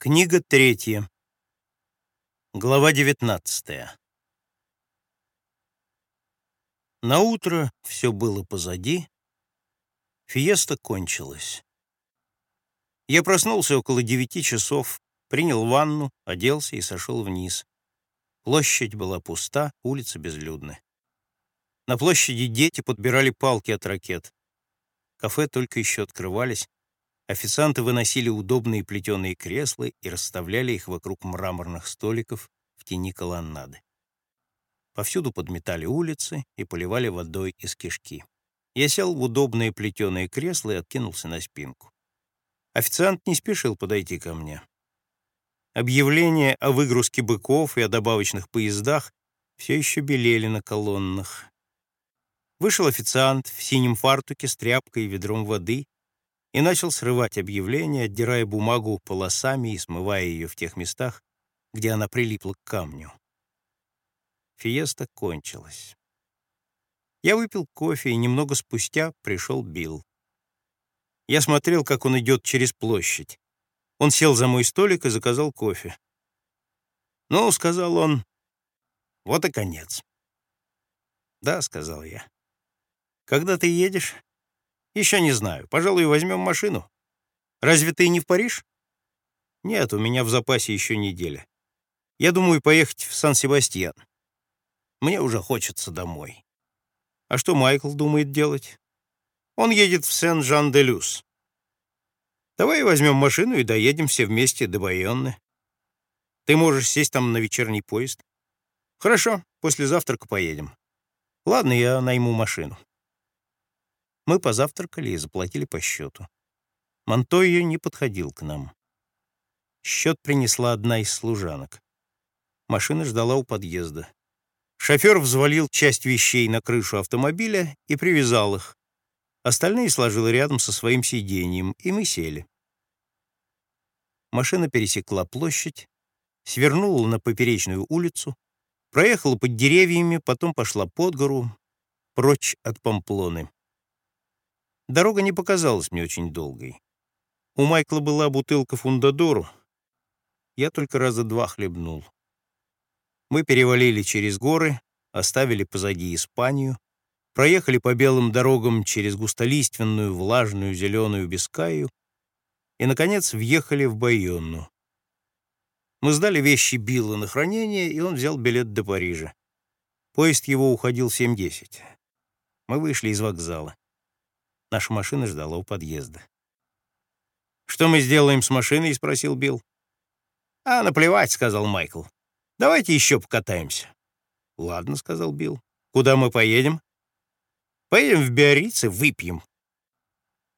Книга третья. Глава девятнадцатая. На утро все было позади. Фиеста кончилась. Я проснулся около девяти часов, принял ванну, оделся и сошел вниз. Площадь была пуста, улицы безлюдны. На площади дети подбирали палки от ракет. Кафе только еще открывались, Официанты выносили удобные плетеные кресла и расставляли их вокруг мраморных столиков в тени колоннады. Повсюду подметали улицы и поливали водой из кишки. Я сел в удобные плетеные кресла и откинулся на спинку. Официант не спешил подойти ко мне. Объявления о выгрузке быков и о добавочных поездах все еще белели на колоннах. Вышел официант в синем фартуке с тряпкой и ведром воды и начал срывать объявление, отдирая бумагу полосами и смывая ее в тех местах, где она прилипла к камню. Фиеста кончилась. Я выпил кофе, и немного спустя пришел Билл. Я смотрел, как он идет через площадь. Он сел за мой столик и заказал кофе. «Ну», — сказал он, — «вот и конец». «Да», — сказал я. «Когда ты едешь?» Еще не знаю. Пожалуй, возьмем машину. Разве ты не в Париж? Нет, у меня в запасе еще неделя. Я думаю поехать в Сан-Себастьян. Мне уже хочется домой. А что Майкл думает делать? Он едет в Сен-Жан-де-Люс. Давай возьмем машину и доедем все вместе до Байонны. Ты можешь сесть там на вечерний поезд. Хорошо, после завтрака поедем. Ладно, я найму машину. Мы позавтракали и заплатили по счету. Монтойо не подходил к нам. Счет принесла одна из служанок. Машина ждала у подъезда. Шофер взвалил часть вещей на крышу автомобиля и привязал их. Остальные сложил рядом со своим сиденьем, и мы сели. Машина пересекла площадь, свернула на поперечную улицу, проехала под деревьями, потом пошла под гору, прочь от Памплоны. Дорога не показалась мне очень долгой. У Майкла была бутылка фундадору. Я только раза два хлебнул. Мы перевалили через горы, оставили позади Испанию, проехали по белым дорогам через густолиственную, влажную, зеленую Бискаю и, наконец, въехали в Байонну. Мы сдали вещи Билла на хранение, и он взял билет до Парижа. Поезд его уходил в 7.10. Мы вышли из вокзала. Наша машина ждала у подъезда. «Что мы сделаем с машиной?» — спросил Билл. «А, наплевать», — сказал Майкл. «Давайте еще покатаемся». «Ладно», — сказал Билл. «Куда мы поедем?» «Поедем в Биарриц и выпьем».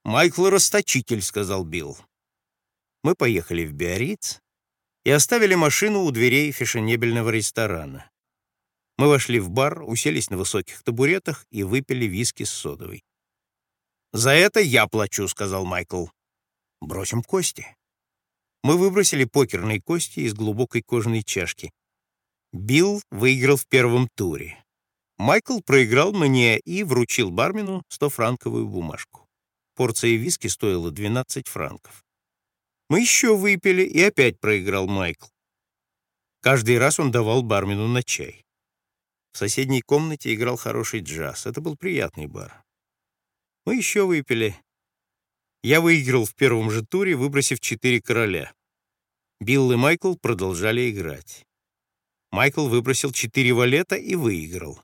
«Майкл расточитель», — сказал Билл. Мы поехали в Биарриц и оставили машину у дверей фешенебельного ресторана. Мы вошли в бар, уселись на высоких табуретах и выпили виски с содовой. «За это я плачу», — сказал Майкл. «Бросим кости». Мы выбросили покерные кости из глубокой кожаной чашки. Билл выиграл в первом туре. Майкл проиграл мне и вручил бармену 100-франковую бумажку. Порция виски стоила 12 франков. Мы еще выпили, и опять проиграл Майкл. Каждый раз он давал бармену на чай. В соседней комнате играл хороший джаз. Это был приятный бар. Мы еще выпили. Я выиграл в первом же туре, выбросив четыре короля. Билл и Майкл продолжали играть. Майкл выбросил четыре валета и выиграл.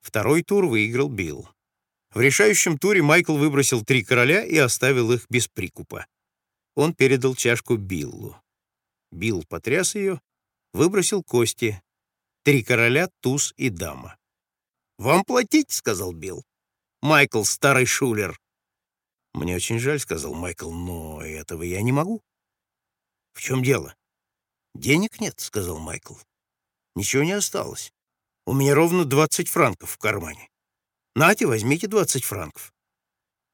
Второй тур выиграл Билл. В решающем туре Майкл выбросил три короля и оставил их без прикупа. Он передал чашку Биллу. Билл потряс ее, выбросил кости. Три короля, туз и дама. «Вам платить», — сказал Билл. Майкл, старый шулер. Мне очень жаль, сказал Майкл, но этого я не могу. В чем дело? Денег нет, сказал Майкл. Ничего не осталось. У меня ровно 20 франков в кармане. Нате, возьмите 20 франков.